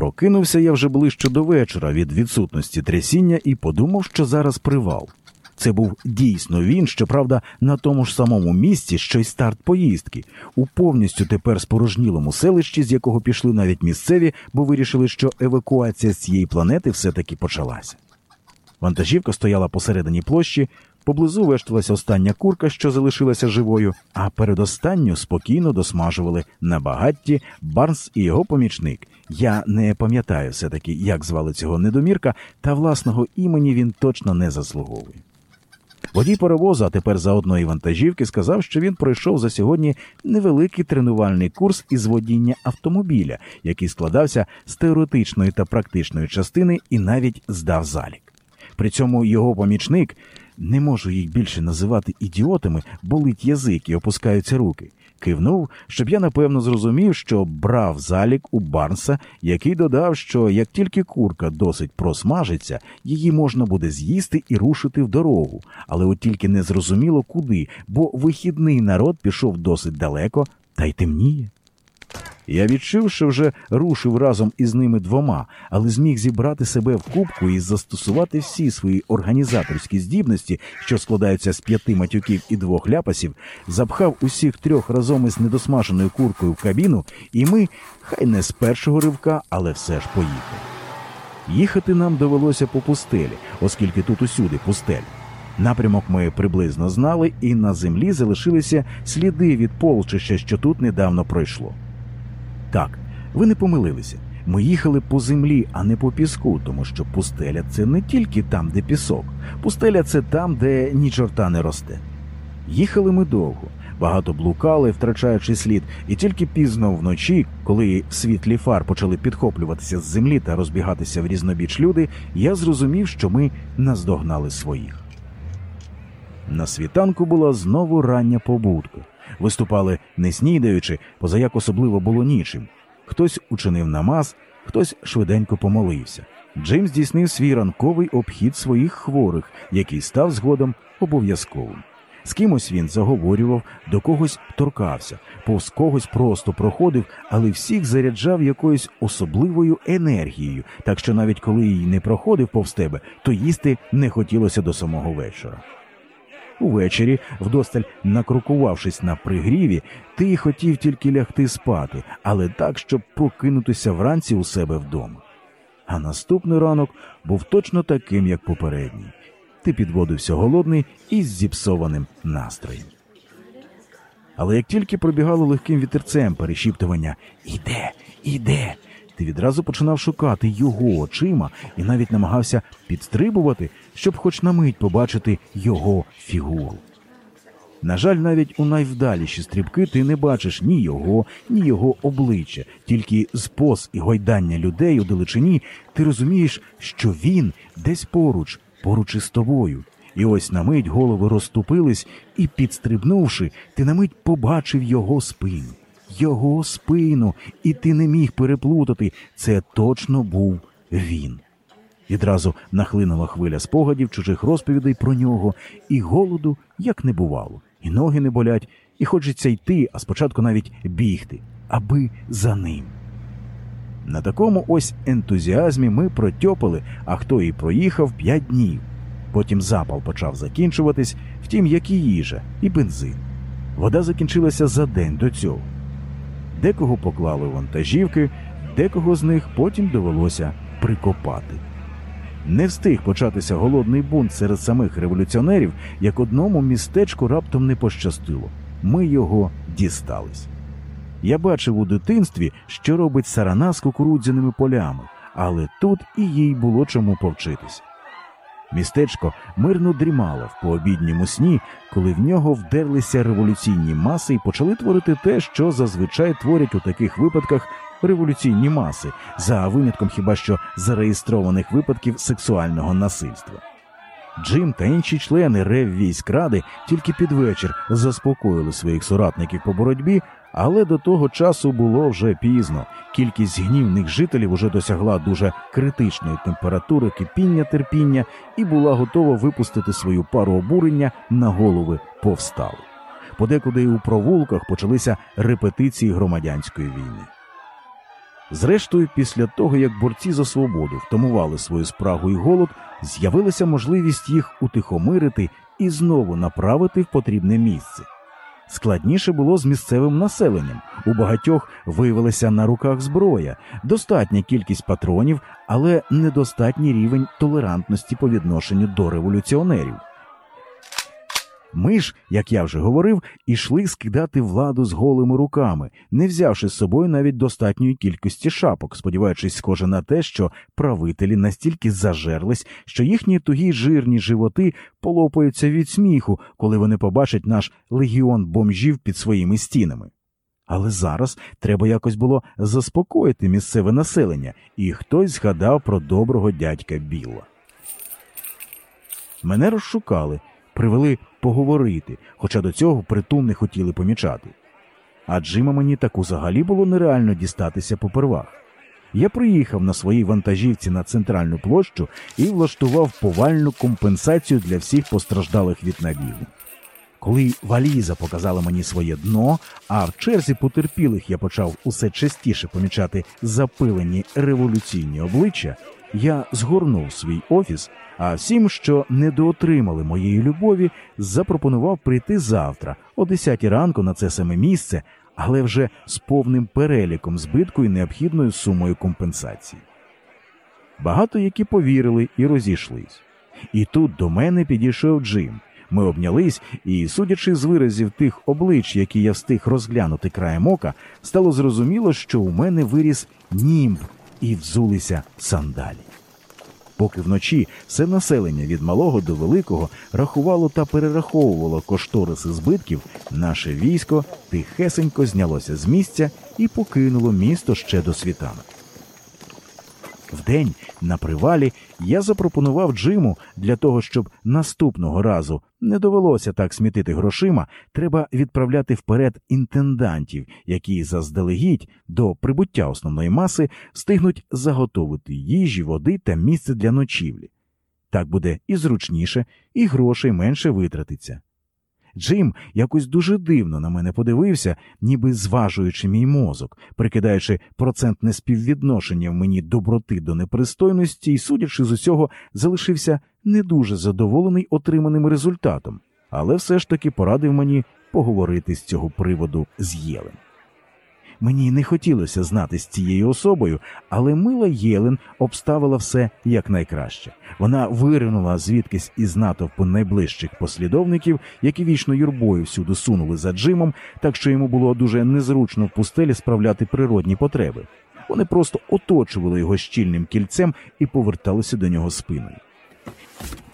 Прокинувся я вже ближче до вечора від відсутності трясіння і подумав, що зараз привал. Це був дійсно він, щоправда, на тому ж самому місці, що й старт поїздки, у повністю тепер спорожнілому селищі, з якого пішли навіть місцеві, бо вирішили, що евакуація з цієї планети все-таки почалася. Вантажівка стояла посередині площі, поблизу вешталася остання курка, що залишилася живою, а передостанню спокійно досмажували на багатті Барнс і його помічник. Я не пам'ятаю все-таки, як звали цього недомірка, та власного імені він точно не заслуговує. Водій паровозу, а тепер заодно і вантажівки, сказав, що він пройшов за сьогодні невеликий тренувальний курс із водіння автомобіля, який складався з теоретичної та практичної частини і навіть здав залік. При цьому його помічник не можу їх більше називати ідіотами, болить язик і опускаються руки. Кивнув, щоб я напевно зрозумів, що брав залік у Барнса, який додав, що як тільки курка досить просмажиться, її можна буде з'їсти і рушити в дорогу, але от тільки не зрозуміло куди, бо вихідний народ пішов досить далеко та й темніє. Я відчув, що вже рушив разом із ними двома, але зміг зібрати себе в кубку і застосувати всі свої організаторські здібності, що складаються з п'яти матюків і двох ляпасів, запхав усіх трьох разом із недосмаженою куркою в кабіну, і ми, хай не з першого ривка, але все ж поїхали. Їхати нам довелося по пустелі, оскільки тут усюди пустель. Напрямок ми приблизно знали, і на землі залишилися сліди від полчища, що тут недавно пройшло. Так, ви не помилилися. Ми їхали по землі, а не по піску, тому що пустеля це не тільки там, де пісок. Пустеля це там, де ні чорта не росте. Їхали ми довго, багато блукали, втрачаючи слід, і тільки пізно вночі, коли світлі фар почали підхоплюватися з землі та розбігатися в різнобіч люди, я зрозумів, що ми наздогнали своїх. На світанку була знову рання побудка. Виступали не снідаючи, позаяк особливо було нічим. Хтось учинив намаз, хтось швиденько помолився. Джим здійснив свій ранковий обхід своїх хворих, який став згодом обов'язковим. З кимось він заговорював, до когось торкався, повз когось просто проходив, але всіх заряджав якоюсь особливою енергією, так що навіть коли її не проходив повз тебе, то їсти не хотілося до самого вечора. Увечері, вдосталь накрукувавшись на пригріві, ти хотів тільки лягти спати, але так, щоб прокинутися вранці у себе вдома. А наступний ранок був точно таким, як попередній. Ти підводився голодний і з зіпсованим настроєм. Але як тільки пробігало легким вітерцем перешіптування Іде, іде, ти відразу починав шукати його очима і навіть намагався підстрибувати, щоб хоч на мить побачити його фігуру. На жаль, навіть у найвдаліші стрибки ти не бачиш ні його, ні його обличчя, тільки з поз і гойдання людей у далечині ти розумієш, що він десь поруч, поруч із тобою. І ось на мить голови розступились, і, підстрибнувши, ти на мить побачив його спину. Його спину, і ти не міг переплутати. Це точно був він. Відразу нахлинула хвиля спогадів, чужих розповідей про нього, і голоду як не бувало, і ноги не болять, і хочеться йти, а спочатку навіть бігти, аби за ним. На такому ось ентузіазмі ми протьопали, а хто і проїхав п'ять днів. Потім запал почав закінчуватись, втім, як і їжа, і бензин. Вода закінчилася за день до цього. Декого поклали вантажівки, декого з них потім довелося прикопати. Не встиг початися голодний бунт серед самих революціонерів, як одному містечку раптом не пощастило. Ми його дістались. Я бачив у дитинстві, що робить сарана з кукурудзяними полями, але тут і їй було чому повчитися. Містечко мирно дрімало в пообідньому сні, коли в нього вдерлися революційні маси і почали творити те, що зазвичай творять у таких випадках революційні маси, за винятком хіба що зареєстрованих випадків сексуального насильства. Джим та інші члени рев військ ради тільки під вечір заспокоїли своїх соратників по боротьбі, але до того часу було вже пізно. Кількість гнівних жителів уже досягла дуже критичної температури кипіння терпіння і була готова випустити свою пару обурення на голови повстали. Подекуди і у провулках почалися репетиції громадянської війни. Зрештою, після того, як борці за свободу втамували свою спрагу і голод, з'явилася можливість їх утихомирити і знову направити в потрібне місце. Складніше було з місцевим населенням. У багатьох виявилася на руках зброя, достатня кількість патронів, але недостатній рівень толерантності по відношенню до революціонерів. Ми ж, як я вже говорив, ішли скидати владу з голими руками, не взявши з собою навіть достатньої кількості шапок, сподіваючись, схоже на те, що правителі настільки зажерлись, що їхні тугі жирні животи полопаються від сміху, коли вони побачать наш легіон бомжів під своїми стінами. Але зараз треба якось було заспокоїти місцеве населення, і хтось згадав про доброго дядька Білла. Мене розшукали, привели поговорити, хоча до цього притул не хотіли помічати. А Джима мені так взагалі було нереально дістатися попервах. Я приїхав на своїй вантажівці на центральну площу і влаштував повальну компенсацію для всіх постраждалих від набігу. Коли валіза показала мені своє дно, а в черзі потерпілих я почав усе частіше помічати запилені революційні обличчя, я згорнув свій офіс, а всім, що недоотримали моєї любові, запропонував прийти завтра, о 10 ранку на це саме місце, але вже з повним переліком збитку і необхідною сумою компенсації. Багато які повірили і розійшлись. І тут до мене підійшов Джим. Ми обнялись, і, судячи з виразів тих облич, які я встиг розглянути краєм ока, стало зрозуміло, що у мене виріс німб і взулися сандалі. Поки вночі все населення від малого до великого рахувало та перераховувало кошториси збитків, наше військо тихесенько знялося з місця і покинуло місто ще до світанок. Вдень на привалі я запропонував Джиму для того, щоб наступного разу не довелося так смітити грошима, треба відправляти вперед інтендантів, які заздалегідь до прибуття основної маси встигнуть заготовити їжі, води та місце для ночівлі. Так буде і зручніше, і грошей менше витратиться. Джим якось дуже дивно на мене подивився, ніби зважуючи мій мозок, прикидаючи процентне співвідношення в мені доброти до непристойності і, судячи з усього, залишився не дуже задоволений отриманим результатом, але все ж таки порадив мені поговорити з цього приводу з Єлем. Мені не хотілося знати з цією особою, але мила Єлен обставила все якнайкраще. Вона виринула звідкись із натовпу найближчих послідовників, які вічно юрбою всюди сунули за Джимом, так що йому було дуже незручно в пустелі справляти природні потреби. Вони просто оточували його щільним кільцем і поверталися до нього спиною.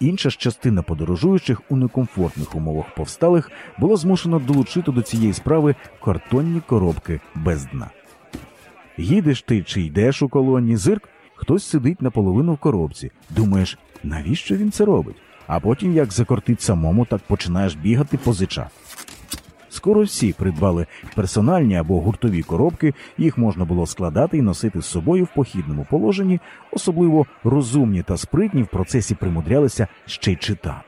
Інша ж частина подорожуючих у некомфортних умовах повсталих була змушена долучити до цієї справи картонні коробки без дна. Їдеш ти чи йдеш у колоні, зирк, хтось сидить наполовину в коробці. Думаєш, навіщо він це робить? А потім, як закортить самому, так починаєш бігати позичати. Скоро всі придбали персональні або гуртові коробки, їх можна було складати і носити з собою в похідному положенні, особливо розумні та спритні в процесі примудрялися ще й читати.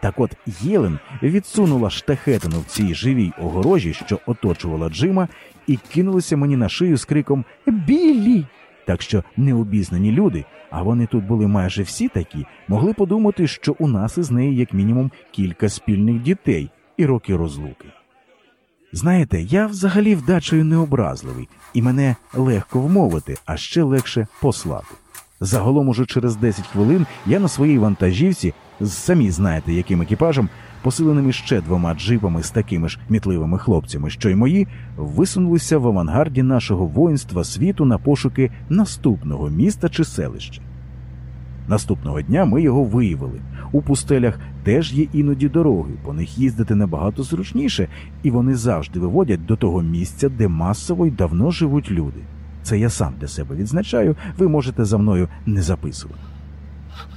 Так от Єлен відсунула штахетину в цій живій огорожі, що оточувала Джима, і кинулася мені на шию з криком Біллі! Так що необізнані люди, а вони тут були майже всі такі, могли подумати, що у нас із нею як мінімум кілька спільних дітей і роки розлуки. Знаєте, я взагалі вдачею необразливий, і мене легко вмовити, а ще легше послати. Загалом уже через 10 хвилин я на своїй вантажівці, самі знаєте, яким екіпажем, посиленими ще двома джипами з такими ж мітливими хлопцями, що й мої, висунулися в авангарді нашого воїнства світу на пошуки наступного міста чи селища. Наступного дня ми його виявили. У пустелях теж є іноді дороги, по них їздити набагато зручніше, і вони завжди виводять до того місця, де масово й давно живуть люди. Це я сам для себе відзначаю, ви можете за мною не записувати.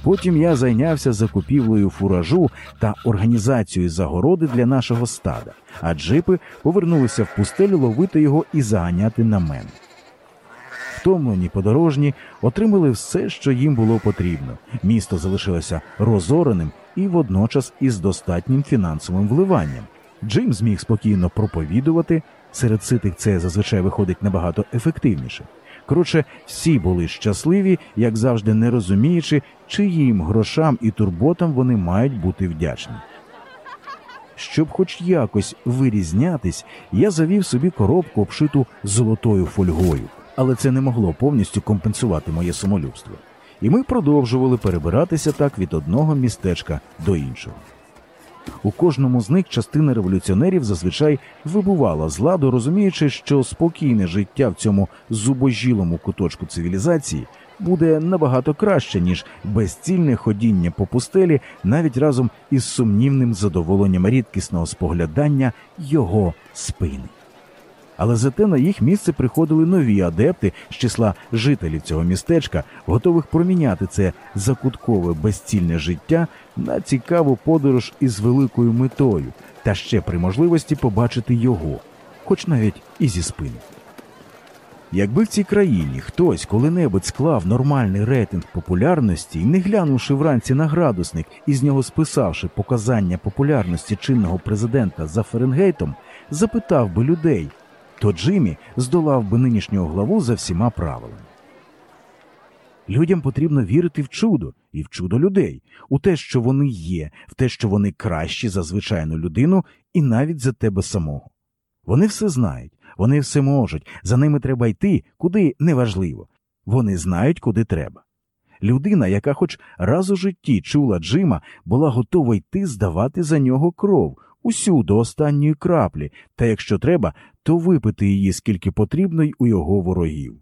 Потім я зайнявся закупівлею фуражу та організацією загороди для нашого стада, а джипи повернулися в пустелю ловити його і заганяти на мене. Втомлені подорожні отримали все, що їм було потрібно. Місто залишилося розореним і водночас із достатнім фінансовим вливанням. Джим зміг спокійно проповідувати, серед ситих це зазвичай виходить набагато ефективніше. Коротше, всі були щасливі, як завжди, не розуміючи, чиїм грошам і турботам вони мають бути вдячні. Щоб хоч якось вирізнятись, я завів собі коробку, обшиту золотою фольгою, але це не могло повністю компенсувати моє самолюбство. І ми продовжували перебиратися так від одного містечка до іншого. У кожному з них частина революціонерів зазвичай вибувала з ладу, розуміючи, що спокійне життя в цьому зубожілому куточку цивілізації буде набагато краще, ніж безцільне ходіння по пустелі, навіть разом із сумнівним задоволенням рідкісного споглядання його спини. Але зате на їх місце приходили нові адепти з числа жителів цього містечка, готових проміняти це закуткове безцільне життя на цікаву подорож із великою метою, та ще при можливості побачити його, хоч навіть і зі спини. Якби в цій країні хтось коли-небудь склав нормальний рейтинг популярності і не глянувши вранці на градусник і з нього списавши показання популярності чинного президента за Фаренгейтом, запитав би людей, то Джиммі здолав би нинішнього главу за всіма правилами. Людям потрібно вірити в чудо і в чудо людей, у те, що вони є, в те, що вони кращі за звичайну людину, і навіть за тебе самого. Вони все знають, вони все можуть, за ними треба йти, куди неважливо. Вони знають, куди треба. Людина, яка хоч раз у житті чула Джима, була готова йти здавати за нього кров, усю до останньої краплі, та якщо треба, то випити її скільки потрібно й у його ворогів.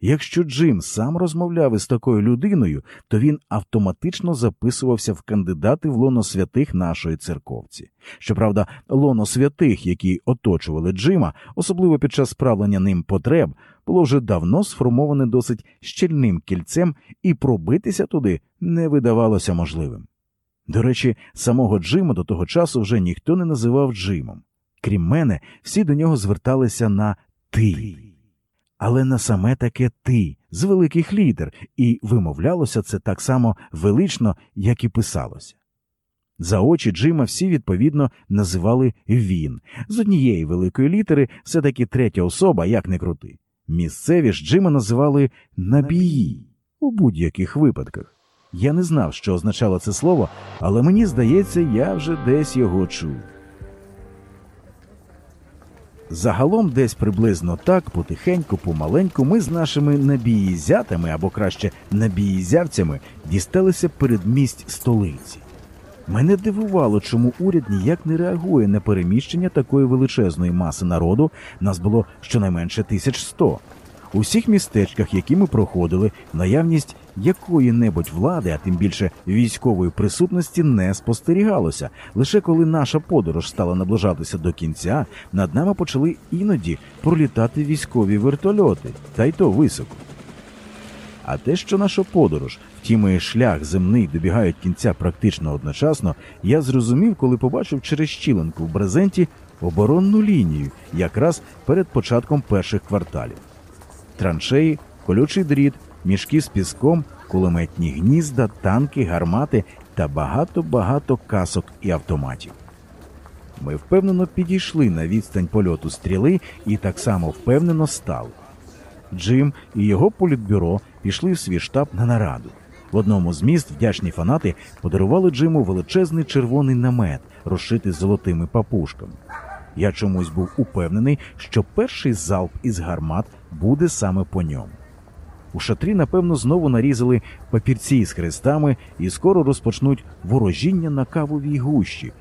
Якщо Джим сам розмовляв із такою людиною, то він автоматично записувався в кандидати в лоно святих нашої церковці. Щоправда, лоно святих, які оточували Джима, особливо під час справлення ним потреб, було вже давно сформоване досить щільним кільцем, і пробитися туди не видавалося можливим. До речі, самого Джима до того часу вже ніхто не називав Джимом. Крім мене, всі до нього зверталися на ти. Але на саме таке ти з великих літер, і вимовлялося це так само велично, як і писалося. За очі Джима всі відповідно називали він. З однієї великої літери все таки третя особа, як не крути. Місцеві ж Джима називали набії у будь-яких випадках. Я не знав, що означало це слово, але мені здається, я вже десь його чув. Загалом, десь приблизно так, потихеньку, помаленьку, ми з нашими набіїзятами або краще набіїзявцями дісталися передмість столиці. Мене дивувало, чому уряд ніяк не реагує на переміщення такої величезної маси народу. Нас було щонайменше 1100. У всіх містечках, які ми проходили, наявність якої-небудь влади, а тим більше військової присутності, не спостерігалося. Лише коли наша подорож стала наближатися до кінця, над нами почали іноді пролітати військові вертольоти, та й то високо. А те, що наша подорож, втім і шлях земний добігають кінця практично одночасно, я зрозумів, коли побачив через щілинку в брезенті оборонну лінію, якраз перед початком перших кварталів. Траншеї, колючий дріт, мішки з піском, кулеметні гнізда, танки, гармати та багато-багато касок і автоматів. Ми впевнено підійшли на відстань польоту стріли і так само впевнено стали. Джим і його політбюро пішли в свій штаб на нараду. В одному з міст вдячні фанати подарували Джиму величезний червоний намет, розшитий золотими папушками. Я чомусь був упевнений, що перший залп із гармат буде саме по ньому. У шатрі, напевно, знову нарізали папірці з хрестами і скоро розпочнуть ворожіння на кавовій гущі.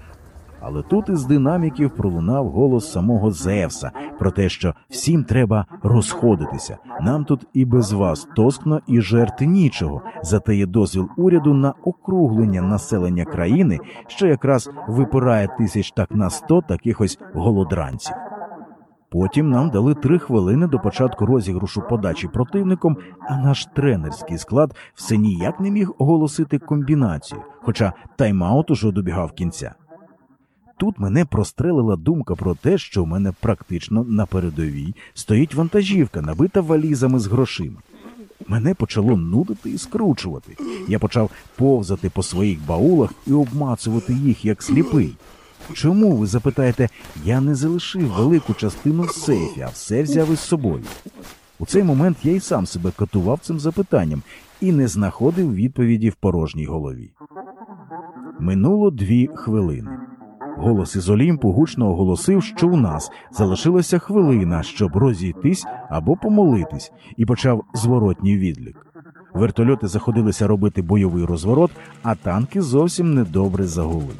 Але тут із динаміків пролунав голос самого Зевса про те, що всім треба розходитися. Нам тут і без вас тоскно і жерти нічого. Зате є дозвіл уряду на округлення населення країни, що якраз випирає тисяч так на сто таких ось голодранців. Потім нам дали три хвилини до початку розігрушу подачі противником, а наш тренерський склад все ніяк не міг оголосити комбінацію, хоча тайм-аут уже добігав кінця. Тут мене прострелила думка про те, що в мене практично на передовій стоїть вантажівка, набита валізами з грошима. Мене почало нудити і скручувати. Я почав повзати по своїх баулах і обмацувати їх як сліпий. Чому ви запитаєте, я не залишив велику частину в сейфі, а все взяв із собою? У цей момент я й сам себе катував цим запитанням і не знаходив відповіді в порожній голові. Минуло дві хвилини. Голос із Олімпу гучно оголосив, що у нас залишилася хвилина, щоб розійтись або помолитись, і почав зворотній відлік. Вертольоти заходилися робити бойовий розворот, а танки зовсім недобре загули.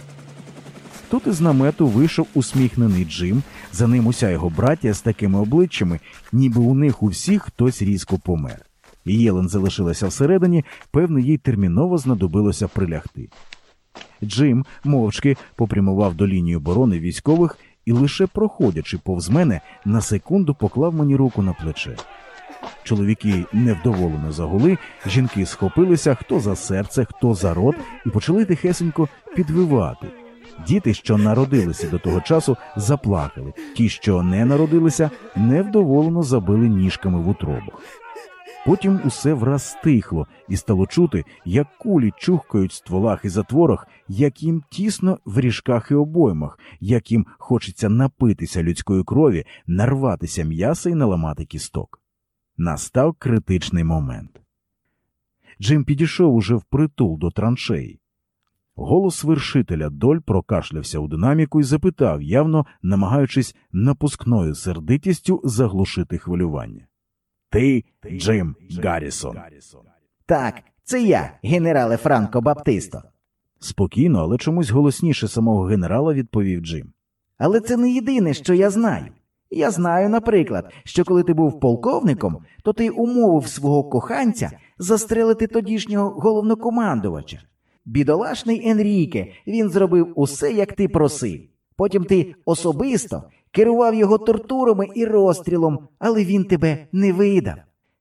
Тут із намету вийшов усміхнений Джим, за ним уся його браття з такими обличчями, ніби у них у всіх хтось різко помер. Єлен залишилася всередині, певно, їй терміново знадобилося прилягти. Джим мовчки попрямував до лінії оборони військових і, лише проходячи повз мене, на секунду поклав мені руку на плече. Чоловіки невдоволено загули, жінки схопилися хто за серце, хто за рот, і почали тихесенько підвивати. Діти, що народилися до того часу, заплакали. Ті, що не народилися, невдоволено забили ніжками в утробах. Потім усе враз стихло, і стало чути, як кулі чухкають в стволах і затворах, як їм тісно в ріжках і обоймах, як їм хочеться напитися людської крові, нарватися м'яса і наламати кісток. Настав критичний момент. Джим підійшов уже впритул до траншеї. Голос вершителя доль прокашлявся у динаміку і запитав, явно намагаючись напускною сердитістю заглушити хвилювання. Ти Джим Гаррісон. Так, це я, генерале Франко Баптисто. Спокійно, але чомусь голосніше самого генерала відповів Джим. Але це не єдине, що я знаю. Я знаю, наприклад, що коли ти був полковником, то ти умовив свого коханця застрелити тодішнього головнокомандувача. Бідолашний Енріке, він зробив усе, як ти просив. Потім ти особисто керував його тортурами і розстрілом, але він тебе не видав.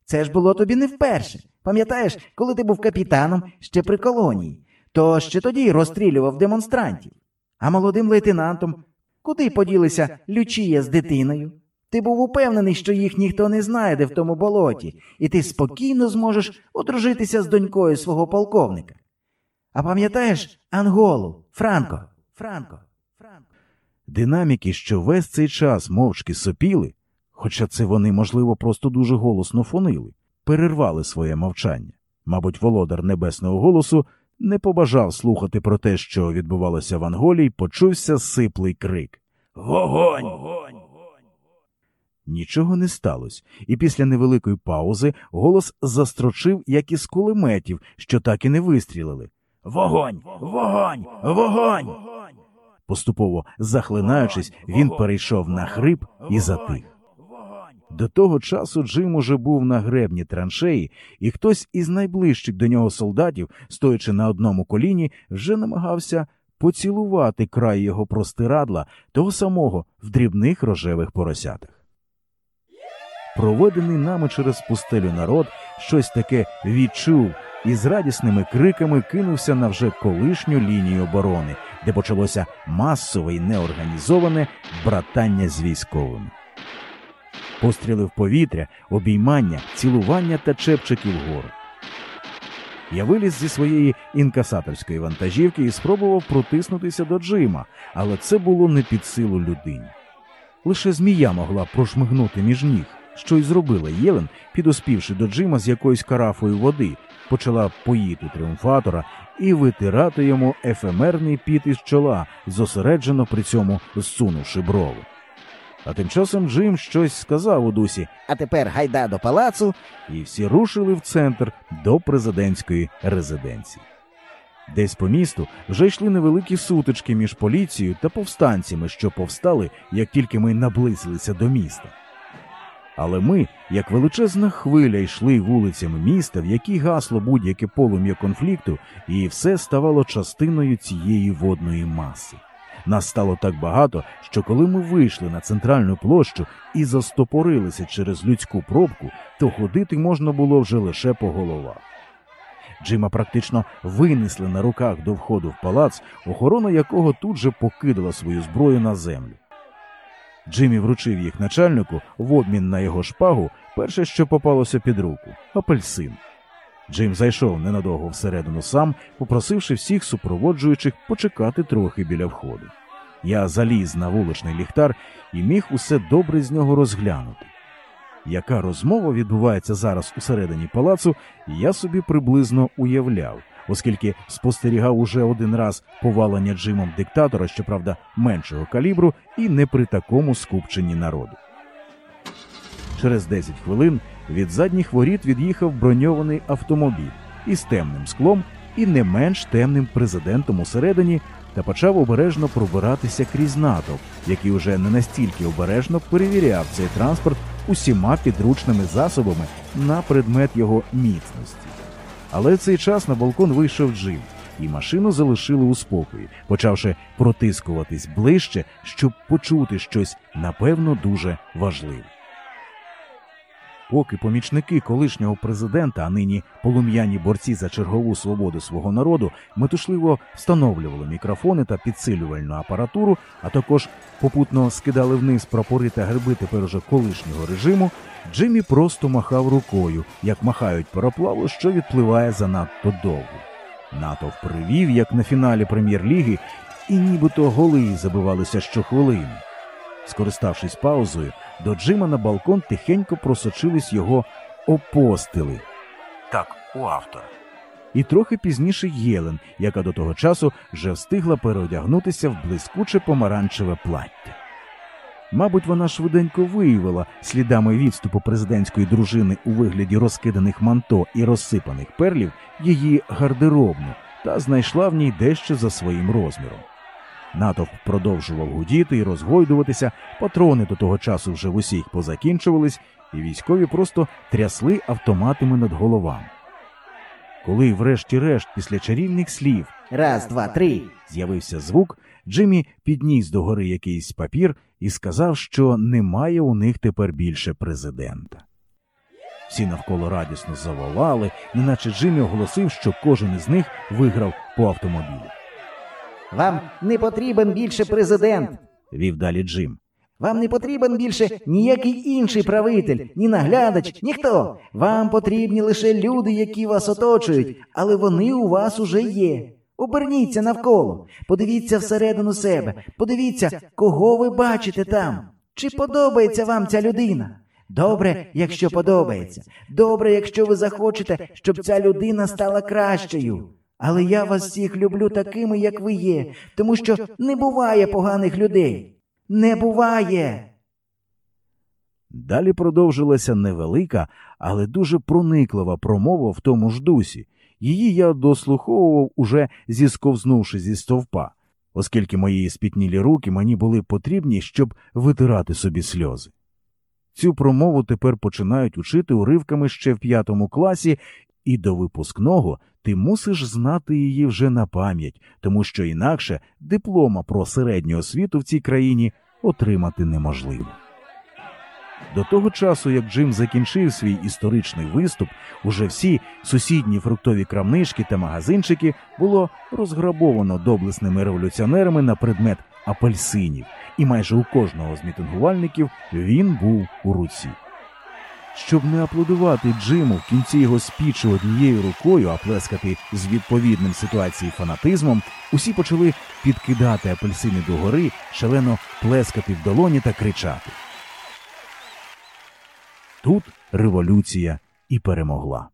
Це ж було тобі не вперше. Пам'ятаєш, коли ти був капітаном ще при колонії, то ще тоді розстрілював демонстрантів. А молодим лейтенантом куди поділися Лючія з дитиною? Ти був упевнений, що їх ніхто не знайде в тому болоті, і ти спокійно зможеш одружитися з донькою свого полковника. А пам'ятаєш Анголу, Франко, Франко, Франко. Динаміки, що весь цей час мовчки сопіли, хоча це вони, можливо, просто дуже голосно фонили, перервали своє мовчання. Мабуть, володар небесного голосу не побажав слухати про те, що відбувалося в Анголі, й почувся сиплий крик Вогонь! Нічого не сталося, і після невеликої паузи голос застрочив, як із кулеметів, що так і не вистрілили. Вогонь! Вогонь! Вогонь! Поступово захлинаючись, він перейшов на хрип і затих. До того часу Джим уже був на гребні траншеї, і хтось із найближчих до нього солдатів, стоячи на одному коліні, вже намагався поцілувати край його простирадла, того самого в дрібних рожевих поросятах. Проведений нами через пустелю народ щось таке відчув і з радісними криками кинувся на вже колишню лінію оборони, де почалося масове і неорганізоване братання з військовими. Постріли в повітря, обіймання, цілування та чепчики вгору. Я виліз зі своєї інкасаторської вантажівки і спробував протиснутися до Джима, але це було не під силу людині. Лише змія могла прошмигнути між ніг, що й зробила Єлен, підоспівши до Джима з якоюсь карафою води, почала поїти тріумфатора і витирати йому ефемерний піт із чола, зосереджено при цьому зсунувши брови. А тим часом Джим щось сказав у дусі, А тепер гайда до палацу. і всі рушили в центр до президентської резиденції. Десь по місту вже йшли невеликі сутички між поліцією та повстанцями, що повстали, як тільки ми наблизилися до міста. Але ми, як величезна хвиля, йшли вулицями міста, в якій гасло будь-яке полум'я конфлікту, і все ставало частиною цієї водної маси. Нас стало так багато, що коли ми вийшли на центральну площу і застопорилися через людську пробку, то ходити можна було вже лише по головах. Джима практично винесли на руках до входу в палац, охорона якого тут же покидала свою зброю на землю. Джиммі вручив їх начальнику в обмін на його шпагу перше, що попалося під руку апельсин. Джим зайшов ненадовго всередину сам, попросивши всіх супроводжуючих почекати трохи біля входу. Я заліз на вуличний ліхтар і міг усе добре з нього розглянути. Яка розмова відбувається зараз усередині палацу, я собі приблизно уявляв, оскільки спостерігав уже один раз повалення Джимом диктатора, щоправда, меншого калібру, і не при такому скупченні народу. Через 10 хвилин від задніх воріт від'їхав броньований автомобіль із темним склом і не менш темним президентом усередині та почав обережно пробиратися крізь натовп, який уже не настільки обережно перевіряв цей транспорт усіма підручними засобами на предмет його міцності. Але цей час на балкон вийшов Джим, і машину залишили у спокої, почавши протискуватись ближче, щоб почути щось напевно дуже важливе. Поки помічники колишнього президента, а нині полум'яні борці за чергову свободу свого народу, метушливо встановлювали мікрофони та підсилювальну апаратуру, а також попутно скидали вниз прапори та герби тепер уже колишнього режиму, Джиммі просто махав рукою, як махають пароплаву, що відпливає занадто довго. Натовп привів, як на фіналі прем'єр-ліги, і нібито голи забивалися щохвилини. Скориставшись паузою, до Джима на балкон тихенько просочились його опостили. Так, у автора. І трохи пізніше Єлен, яка до того часу вже встигла переодягнутися в блискуче помаранчеве плаття. Мабуть, вона швиденько виявила слідами відступу президентської дружини у вигляді розкиданих манто і розсипаних перлів її гардеробну та знайшла в ній дещо за своїм розміром. Натовп продовжував гудіти і розгойдуватися, патрони до того часу вже в усіх позакінчувались, і військові просто трясли автоматами над головами. Коли, врешті-решт, після чарівних слів Раз, два, три. з'явився звук, Джиммі підніс до гори якийсь папір і сказав, що немає у них тепер більше президента. Всі навколо радісно заволали, неначе Джиммі оголосив, що кожен із них виграв по автомобілю. Вам не потрібен більше президент. Вів далі Джим. Вам не потрібен більше ніякий інший правитель, ні наглядач, ніхто. Вам потрібні лише люди, які вас оточують, але вони у вас уже є. Оберніться навколо, подивіться всередину себе, подивіться, кого ви бачите там. Чи подобається вам ця людина? Добре, якщо подобається. Добре, якщо ви захочете, щоб ця людина стала кращою. Але я вас всіх люблю такими, як ви є, тому що не буває поганих людей. Не буває. Далі продовжилася невелика, але дуже прониклива промова в тому ж дусі. Її я дослуховував, уже зісковзнувши зі стовпа, оскільки мої спітнілі руки мені були потрібні, щоб витирати собі сльози. Цю промову тепер починають учити уривками ще в п'ятому класі, і до випускного ти мусиш знати її вже на пам'ять, тому що інакше диплома про середню освіту в цій країні отримати неможливо. До того часу, як Джим закінчив свій історичний виступ, уже всі сусідні фруктові крамнички та магазинчики було розграбовано доблесними революціонерами на предмет апельсинів, і майже у кожного з мітингувальників він був у руці. Щоб не аплодувати Джиму в кінці його спічу однією рукою, а плескати з відповідним ситуації фанатизмом, усі почали підкидати апельсини догори, шалено плескати в долоні та кричати. Тут революція і перемогла.